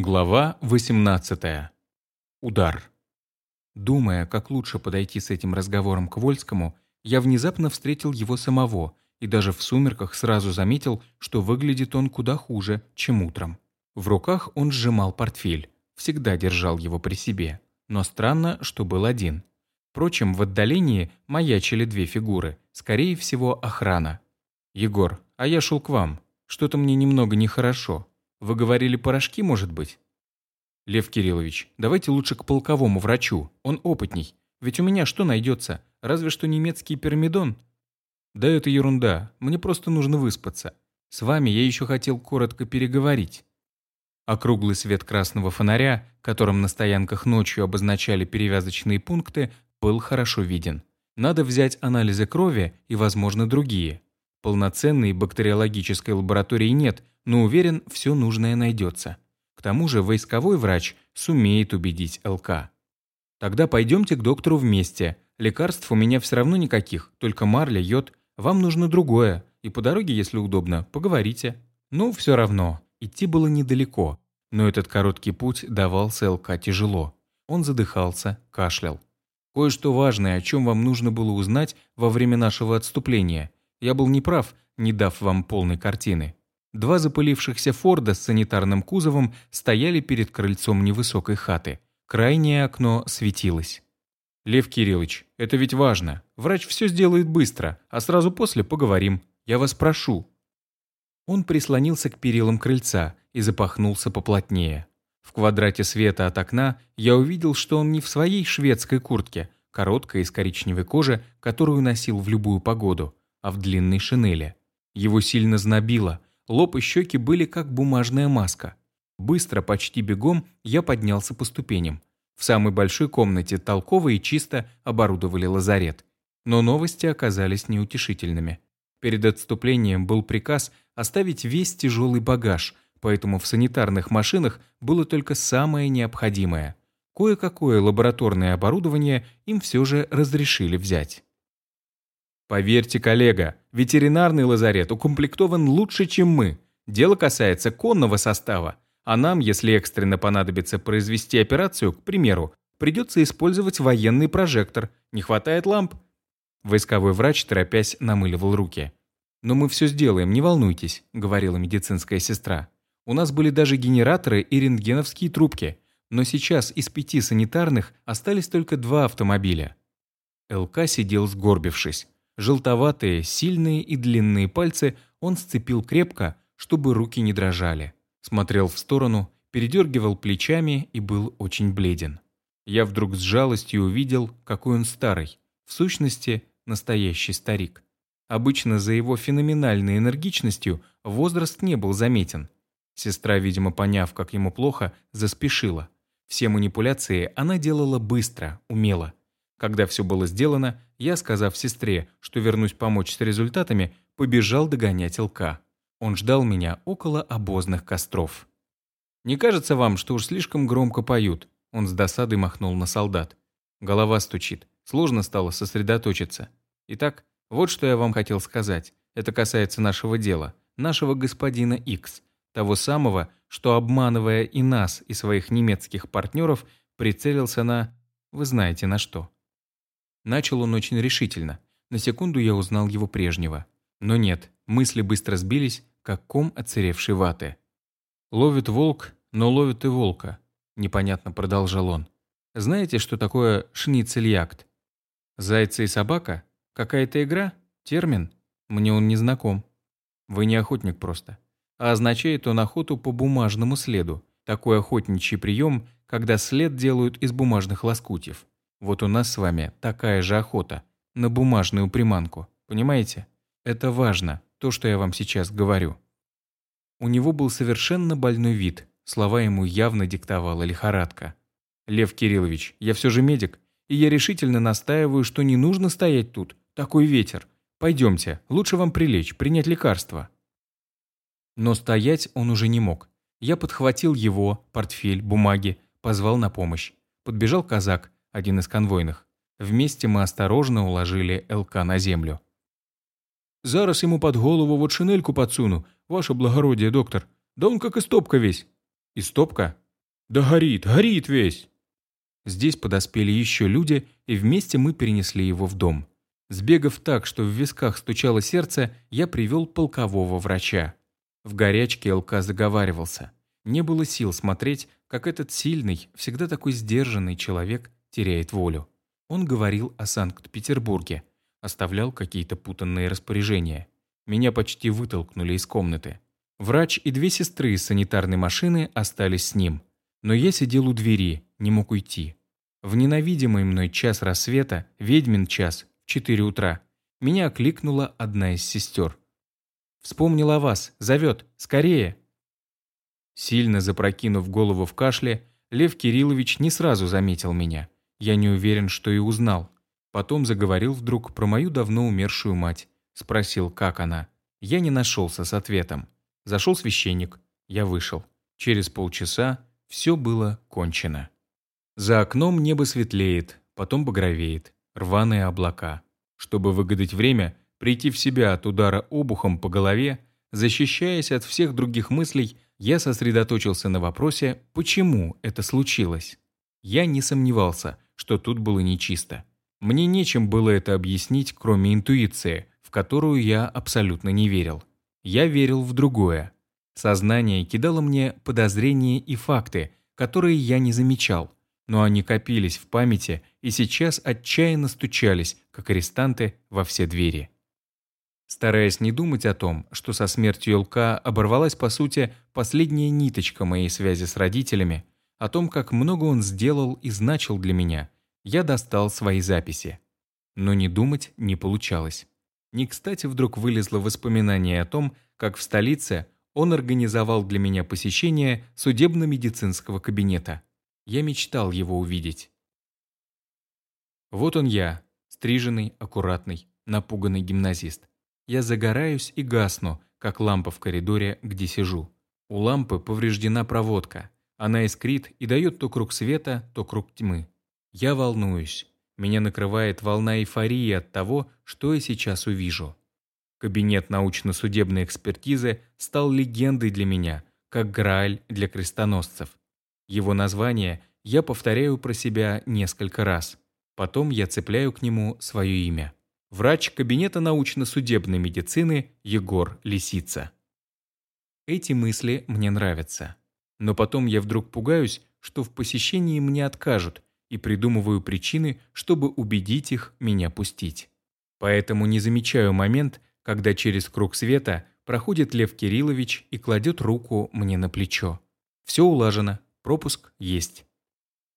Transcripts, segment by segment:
Глава 18. Удар. Думая, как лучше подойти с этим разговором к Вольскому, я внезапно встретил его самого и даже в сумерках сразу заметил, что выглядит он куда хуже, чем утром. В руках он сжимал портфель, всегда держал его при себе, но странно, что был один. Впрочем, в отдалении маячили две фигуры, скорее всего, охрана. «Егор, а я шел к вам. Что-то мне немного нехорошо. Вы говорили порошки, может быть? Лев Кириллович, давайте лучше к полковому врачу. Он опытней. Ведь у меня что найдется? Разве что немецкий пирамидон. Да это ерунда. Мне просто нужно выспаться. С вами я еще хотел коротко переговорить. Округлый свет красного фонаря, которым на стоянках ночью обозначали перевязочные пункты, был хорошо виден. Надо взять анализы крови и, возможно, другие. Полноценной бактериологической лаборатории нет, но уверен, все нужное найдется. К тому же войсковой врач сумеет убедить ЛК. Тогда пойдемте к доктору вместе. Лекарств у меня все равно никаких, только марля, йод. Вам нужно другое. И по дороге, если удобно, поговорите. Ну, все равно. Идти было недалеко. Но этот короткий путь давался ЛК тяжело. Он задыхался, кашлял. Кое-что важное, о чем вам нужно было узнать во время нашего отступления. Я был неправ, не дав вам полной картины. Два запылившихся Форда с санитарным кузовом стояли перед крыльцом невысокой хаты. Крайнее окно светилось. «Лев Кириллович, это ведь важно. Врач все сделает быстро, а сразу после поговорим. Я вас прошу». Он прислонился к перилам крыльца и запахнулся поплотнее. В квадрате света от окна я увидел, что он не в своей шведской куртке, короткой из коричневой кожи, которую носил в любую погоду, а в длинной шинели. Его сильно знобило – Лоб и щеки были как бумажная маска. Быстро, почти бегом, я поднялся по ступеням. В самой большой комнате толково и чисто оборудовали лазарет. Но новости оказались неутешительными. Перед отступлением был приказ оставить весь тяжелый багаж, поэтому в санитарных машинах было только самое необходимое. Кое-какое лабораторное оборудование им все же разрешили взять. Поверьте, коллега, ветеринарный лазарет укомплектован лучше, чем мы. Дело касается конного состава. А нам, если экстренно понадобится произвести операцию, к примеру, придется использовать военный прожектор. Не хватает ламп. Войсковой врач, торопясь, намыливал руки. «Но мы все сделаем, не волнуйтесь», — говорила медицинская сестра. «У нас были даже генераторы и рентгеновские трубки. Но сейчас из пяти санитарных остались только два автомобиля». ЛК сидел сгорбившись. Желтоватые, сильные и длинные пальцы он сцепил крепко, чтобы руки не дрожали. Смотрел в сторону, передергивал плечами и был очень бледен. Я вдруг с жалостью увидел, какой он старый. В сущности, настоящий старик. Обычно за его феноменальной энергичностью возраст не был заметен. Сестра, видимо, поняв, как ему плохо, заспешила. Все манипуляции она делала быстро, умело. Когда все было сделано, я, сказав сестре, что вернусь помочь с результатами, побежал догонять ЛК. Он ждал меня около обозных костров. «Не кажется вам, что уж слишком громко поют?» Он с досадой махнул на солдат. Голова стучит. Сложно стало сосредоточиться. Итак, вот что я вам хотел сказать. Это касается нашего дела, нашего господина Икс, того самого, что, обманывая и нас, и своих немецких партнеров, прицелился на... Вы знаете на что. Начал он очень решительно. На секунду я узнал его прежнего. Но нет, мысли быстро сбились, как ком отсыревшей ваты. «Ловит волк, но ловит и волка», — непонятно продолжал он. «Знаете, что такое шницельякт? Зайцы и собака? Какая-то игра? Термин? Мне он не знаком. Вы не охотник просто. А означает он охоту по бумажному следу. Такой охотничий прием, когда след делают из бумажных лоскутьев. Вот у нас с вами такая же охота на бумажную приманку. Понимаете? Это важно, то, что я вам сейчас говорю. У него был совершенно больной вид. Слова ему явно диктовала лихорадка. «Лев Кириллович, я все же медик, и я решительно настаиваю, что не нужно стоять тут. Такой ветер. Пойдемте, лучше вам прилечь, принять лекарство». Но стоять он уже не мог. Я подхватил его, портфель, бумаги, позвал на помощь. Подбежал казак, один из конвойных. Вместе мы осторожно уложили ЛК на землю. «Зараз ему под голову вот шинельку подсуну, ваше благородие, доктор. Да он как истопка весь». «Истопка? «Да горит, горит весь!» Здесь подоспели еще люди, и вместе мы перенесли его в дом. Сбегав так, что в висках стучало сердце, я привел полкового врача. В горячке ЛК заговаривался. Не было сил смотреть, как этот сильный, всегда такой сдержанный человек теряет волю. Он говорил о Санкт-Петербурге, оставлял какие-то путанные распоряжения. Меня почти вытолкнули из комнаты. Врач и две сестры из санитарной машины остались с ним. Но я сидел у двери, не мог уйти. В ненавидимый мной час рассвета, ведьмин час, в 4 утра, меня окликнула одна из сестер. «Вспомнила о вас, зовет, скорее!» Сильно запрокинув голову в кашле, Лев Кириллович не сразу заметил меня. Я не уверен, что и узнал. Потом заговорил вдруг про мою давно умершую мать. Спросил, как она. Я не нашелся с ответом. Зашел священник. Я вышел. Через полчаса все было кончено. За окном небо светлеет, потом багровеет. Рваные облака. Чтобы выгадать время, прийти в себя от удара обухом по голове, защищаясь от всех других мыслей, я сосредоточился на вопросе, почему это случилось. Я не сомневался, что тут было нечисто. Мне нечем было это объяснить, кроме интуиции, в которую я абсолютно не верил. Я верил в другое. Сознание кидало мне подозрения и факты, которые я не замечал, но они копились в памяти и сейчас отчаянно стучались, как арестанты, во все двери. Стараясь не думать о том, что со смертью ЛК оборвалась, по сути, последняя ниточка моей связи с родителями, о том, как много он сделал и значил для меня, я достал свои записи. Но не думать не получалось. Не кстати вдруг вылезло воспоминание о том, как в столице он организовал для меня посещение судебно-медицинского кабинета. Я мечтал его увидеть. Вот он я, стриженный, аккуратный, напуганный гимназист. Я загораюсь и гасну, как лампа в коридоре, где сижу. У лампы повреждена проводка. Она искрит и дает то круг света, то круг тьмы. Я волнуюсь. Меня накрывает волна эйфории от того, что я сейчас увижу. Кабинет научно-судебной экспертизы стал легендой для меня, как Грааль для крестоносцев. Его название я повторяю про себя несколько раз. Потом я цепляю к нему свое имя врач кабинета научно-судебной медицины Егор Лисица. Эти мысли мне нравятся. Но потом я вдруг пугаюсь, что в посещении мне откажут, и придумываю причины, чтобы убедить их меня пустить. Поэтому не замечаю момент, когда через круг света проходит Лев Кириллович и кладет руку мне на плечо. Все улажено, пропуск есть.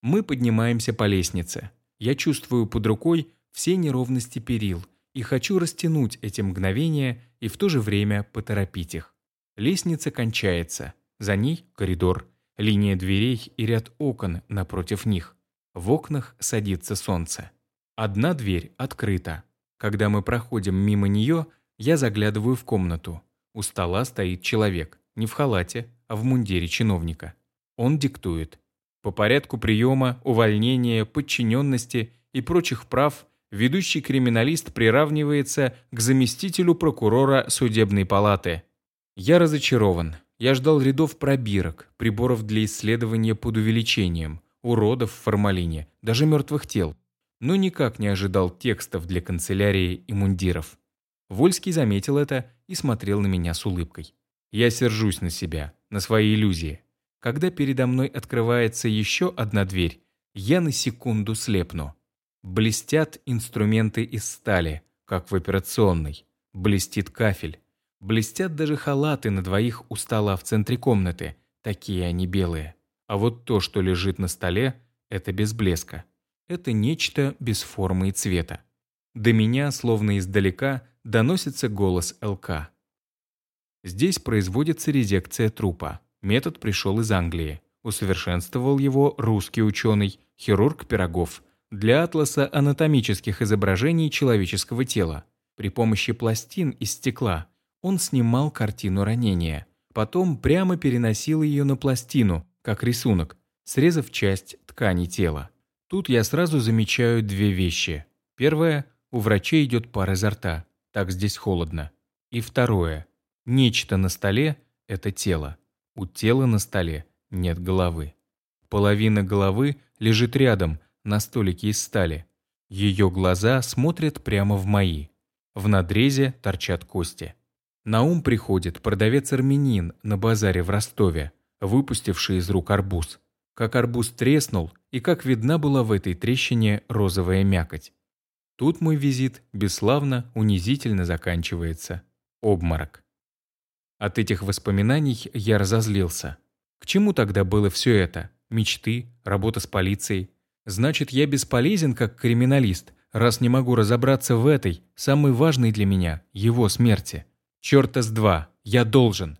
Мы поднимаемся по лестнице. Я чувствую под рукой все неровности перил и хочу растянуть эти мгновения и в то же время поторопить их. Лестница кончается, за ней коридор, линия дверей и ряд окон напротив них. В окнах садится солнце. Одна дверь открыта. Когда мы проходим мимо нее, я заглядываю в комнату. У стола стоит человек, не в халате, а в мундире чиновника. Он диктует. По порядку приема, увольнения, подчиненности и прочих прав ведущий криминалист приравнивается к заместителю прокурора судебной палаты. Я разочарован. Я ждал рядов пробирок, приборов для исследования под увеличением, уродов в формалине, даже мертвых тел. Но никак не ожидал текстов для канцелярии и мундиров. Вольский заметил это и смотрел на меня с улыбкой. Я сержусь на себя, на свои иллюзии. Когда передо мной открывается еще одна дверь, я на секунду слепну. Блестят инструменты из стали, как в операционной. Блестит кафель. Блестят даже халаты на двоих у стола в центре комнаты. Такие они белые. А вот то, что лежит на столе, это без блеска. Это нечто без формы и цвета. До меня, словно издалека, доносится голос ЛК. Здесь производится резекция трупа. Метод пришел из Англии. Усовершенствовал его русский ученый, хирург Пирогов – для атласа анатомических изображений человеческого тела. При помощи пластин из стекла он снимал картину ранения. Потом прямо переносил ее на пластину, как рисунок, срезав часть ткани тела. Тут я сразу замечаю две вещи. Первое – у врачей идет пар изо рта, так здесь холодно. И второе – нечто на столе – это тело. У тела на столе нет головы. Половина головы лежит рядом, на столике из стали. Ее глаза смотрят прямо в мои. В надрезе торчат кости. На ум приходит продавец-армянин на базаре в Ростове, выпустивший из рук арбуз. Как арбуз треснул, и как видна была в этой трещине розовая мякоть. Тут мой визит бесславно, унизительно заканчивается. Обморок. От этих воспоминаний я разозлился. К чему тогда было все это? Мечты, работа с полицией. Значит, я бесполезен как криминалист, раз не могу разобраться в этой, самой важной для меня, его смерти. Чёрта с два, я должен.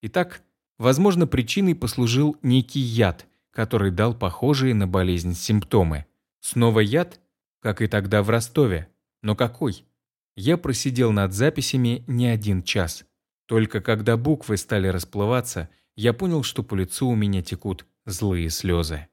Итак, возможно, причиной послужил некий яд, который дал похожие на болезнь симптомы. Снова яд? Как и тогда в Ростове. Но какой? Я просидел над записями не один час. Только когда буквы стали расплываться, я понял, что по лицу у меня текут злые слезы.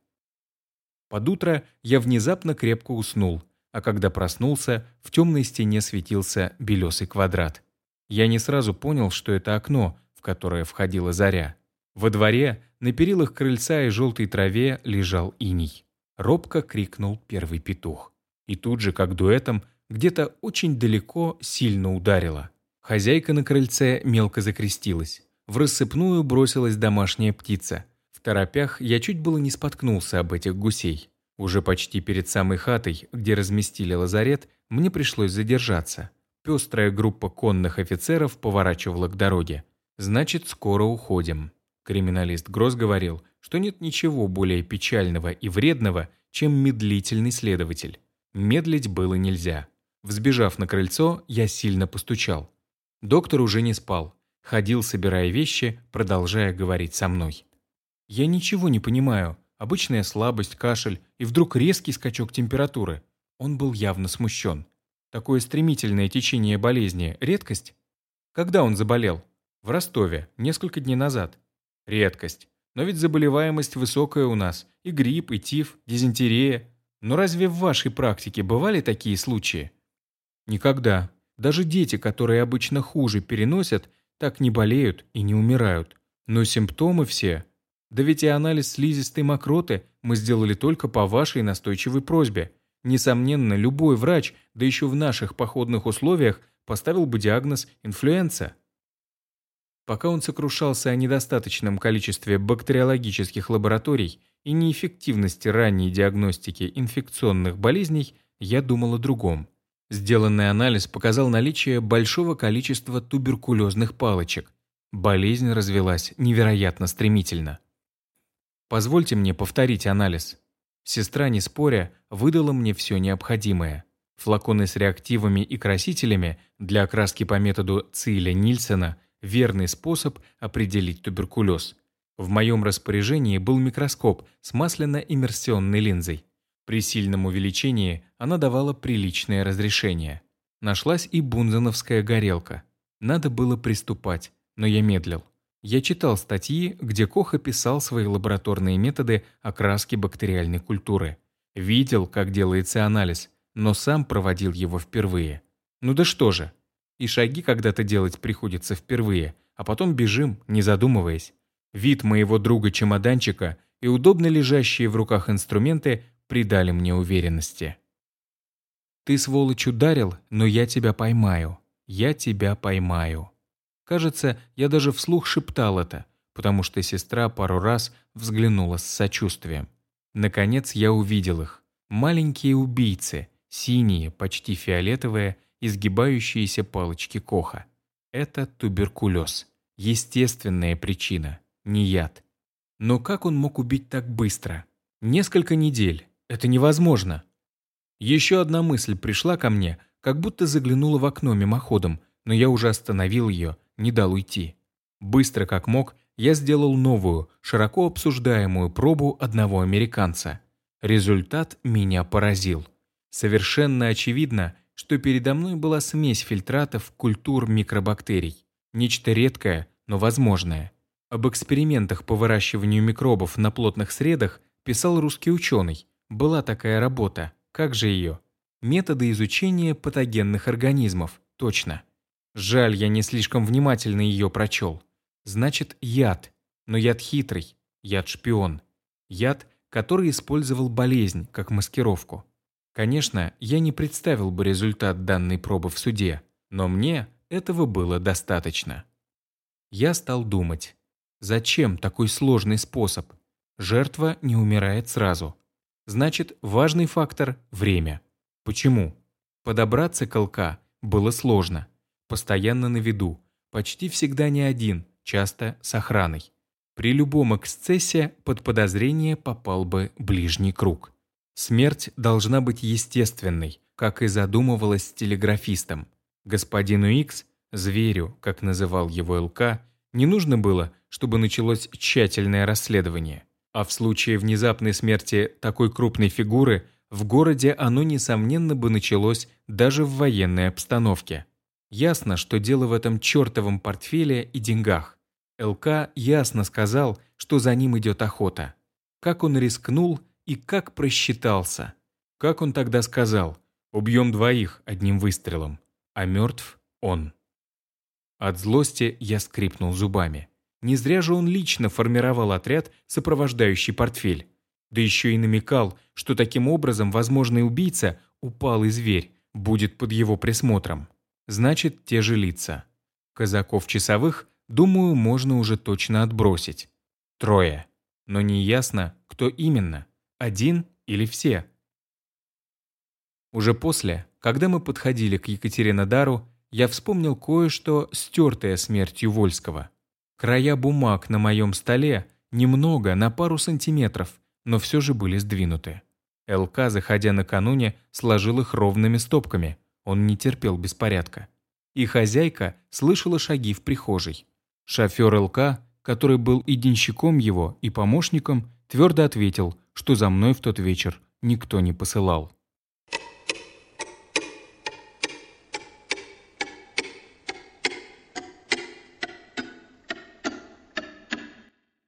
Под утро я внезапно крепко уснул, а когда проснулся, в темной стене светился белесый квадрат. Я не сразу понял, что это окно, в которое входила заря. Во дворе, на перилах крыльца и желтой траве лежал иней. Робко крикнул первый петух. И тут же, как дуэтом, где-то очень далеко сильно ударило. Хозяйка на крыльце мелко закрестилась. В рассыпную бросилась домашняя птица. В торопях я чуть было не споткнулся об этих гусей. Уже почти перед самой хатой, где разместили лазарет, мне пришлось задержаться. Пестрая группа конных офицеров поворачивала к дороге. «Значит, скоро уходим». Криминалист Гросс говорил, что нет ничего более печального и вредного, чем медлительный следователь. Медлить было нельзя. Взбежав на крыльцо, я сильно постучал. Доктор уже не спал. Ходил, собирая вещи, продолжая говорить со мной. Я ничего не понимаю. Обычная слабость, кашель и вдруг резкий скачок температуры. Он был явно смущен. Такое стремительное течение болезни – редкость? Когда он заболел? В Ростове, несколько дней назад. Редкость. Но ведь заболеваемость высокая у нас. И грипп, и тиф, дизентерия. Но разве в вашей практике бывали такие случаи? Никогда. Даже дети, которые обычно хуже переносят, так не болеют и не умирают. Но симптомы все да ведь и анализ слизистой мокроты мы сделали только по вашей настойчивой просьбе. Несомненно, любой врач, да еще в наших походных условиях, поставил бы диагноз инфлюенса. Пока он сокрушался о недостаточном количестве бактериологических лабораторий и неэффективности ранней диагностики инфекционных болезней, я думал о другом. Сделанный анализ показал наличие большого количества туберкулезных палочек. Болезнь развелась невероятно стремительно. Позвольте мне повторить анализ. Сестра, не споря, выдала мне все необходимое. Флаконы с реактивами и красителями для окраски по методу Циля Нильсена – верный способ определить туберкулез. В моем распоряжении был микроскоп с масляно-иммерсионной линзой. При сильном увеличении она давала приличное разрешение. Нашлась и бунзеновская горелка. Надо было приступать, но я медлил. Я читал статьи, где Кох описал свои лабораторные методы окраски бактериальной культуры. Видел, как делается анализ, но сам проводил его впервые. Ну да что же. И шаги когда-то делать приходится впервые, а потом бежим, не задумываясь. Вид моего друга-чемоданчика и удобно лежащие в руках инструменты придали мне уверенности. «Ты, сволочь, ударил, но я тебя поймаю. Я тебя поймаю». Кажется, я даже вслух шептал это, потому что сестра пару раз взглянула с сочувствием. Наконец я увидел их. Маленькие убийцы, синие, почти фиолетовые, изгибающиеся палочки Коха. Это туберкулез. Естественная причина, не яд. Но как он мог убить так быстро? Несколько недель. Это невозможно. Еще одна мысль пришла ко мне, как будто заглянула в окно мимоходом, но я уже остановил ее не дал уйти. Быстро как мог, я сделал новую, широко обсуждаемую пробу одного американца. Результат меня поразил. Совершенно очевидно, что передо мной была смесь фильтратов культур микробактерий. Нечто редкое, но возможное. Об экспериментах по выращиванию микробов на плотных средах писал русский ученый. Была такая работа. Как же ее? Методы изучения патогенных организмов. Точно. Жаль, я не слишком внимательно ее прочел. Значит, яд. Но яд хитрый. Яд-шпион. Яд, который использовал болезнь как маскировку. Конечно, я не представил бы результат данной пробы в суде, но мне этого было достаточно. Я стал думать, зачем такой сложный способ? Жертва не умирает сразу. Значит, важный фактор – время. Почему? Подобраться к ЛК было сложно. Постоянно на виду, почти всегда не один, часто с охраной. При любом эксцессе под подозрение попал бы ближний круг. Смерть должна быть естественной, как и задумывалось телеграфистом. Господину Икс, зверю, как называл его ЛК, не нужно было, чтобы началось тщательное расследование. А в случае внезапной смерти такой крупной фигуры в городе оно, несомненно, бы началось даже в военной обстановке. Ясно, что дело в этом чертовом портфеле и деньгах. ЛК ясно сказал, что за ним идет охота. Как он рискнул и как просчитался. Как он тогда сказал, убьем двоих одним выстрелом, а мертв он. От злости я скрипнул зубами. Не зря же он лично формировал отряд, сопровождающий портфель. Да еще и намекал, что таким образом возможный убийца, упалый зверь, будет под его присмотром. Значит, те же лица. Казаков-часовых, думаю, можно уже точно отбросить. Трое. Но не ясно, кто именно. Один или все. Уже после, когда мы подходили к Екатеринодару, я вспомнил кое-что, стертое смертью Вольского. Края бумаг на моем столе немного, на пару сантиметров, но все же были сдвинуты. ЛК, заходя накануне, сложил их ровными стопками. Он не терпел беспорядка. И хозяйка слышала шаги в прихожей. Шофер ЛК, который был и денщиком его, и помощником, твердо ответил, что за мной в тот вечер никто не посылал.